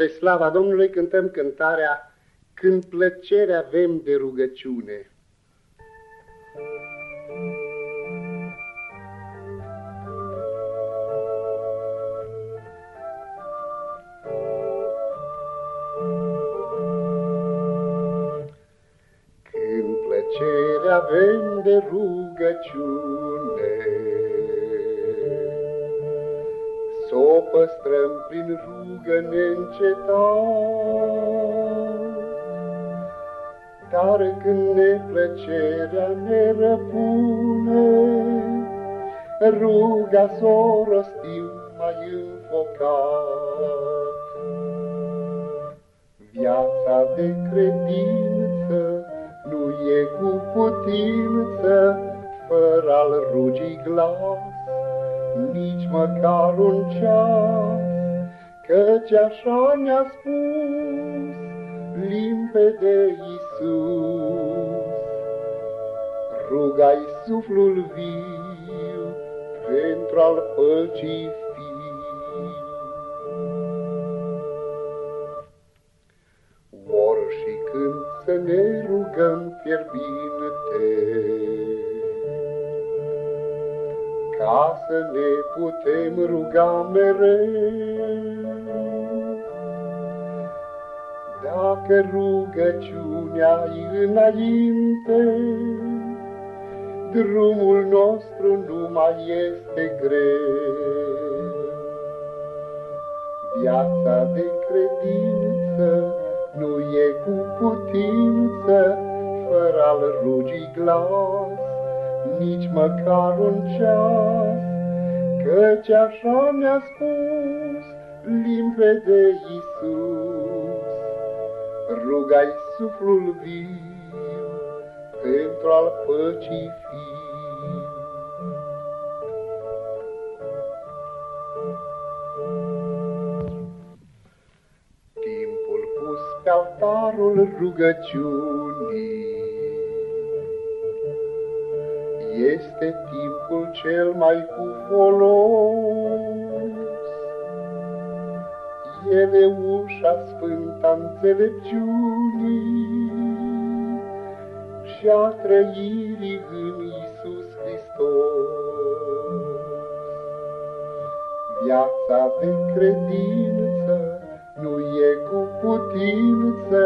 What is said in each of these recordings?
Spre slava Domnului cântăm cântarea Când plăcere avem de rugăciune. Când plăcere avem de rugăciune, să o păstrăm prin rugă neîncetat. Dar când neplăcerea ne răpune, ruga s o rostim mai înfocat. Viața de credință nu e cu putință, fără al rugii glas nici măcar un ceas, Căci așa ne-a spus limpede Iisus. Rugai suflul viu pentru al păcii fiu. Or și când să ne rugăm fierbinte, ca să ne putem ruga mereu. Dacă rugăciunea e înainte, drumul nostru nu mai este greu. Viața de credință nu e cu putință, fără al rugii glas, nici măcar un ceas, Căci așa mi-a spus limpede Iisus. Rugai suflul viu pentru al păcii fiu. Timpul pus pe altarul rugăciunii, este timpul cel mai cu folos. El e ușa sfânta înțelepciunii și a trăirii în Iisus Hristos. Viața de credință nu e cu putință,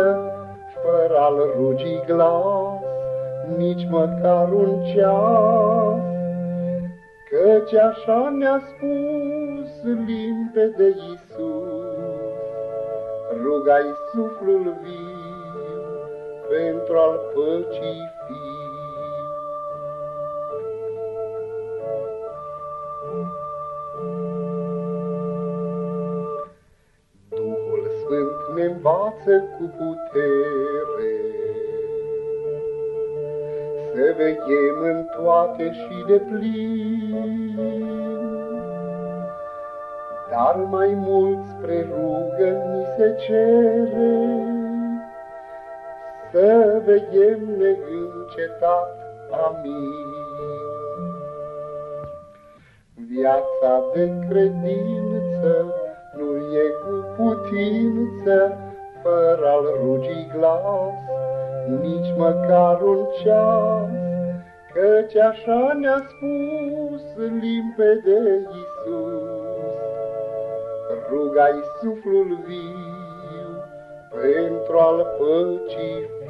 fără al rugii glas, nici măcar un ceas, Căci așa ne-a spus limpede Iisus, Rugai suflul viu pentru al păcii fiu. Duhul Sfânt ne învață cu putere, să veghem în toate și de plin. Dar mai mult spre rugă ni se cere, Să veghem neîncetat. Amin. Viața de credință nu e cu putință, Fără al rugii glas, nici măcar un ceas, Căci așa ne-a spus limpede Iisus. Rugai suflul viu pentru al păcii fii.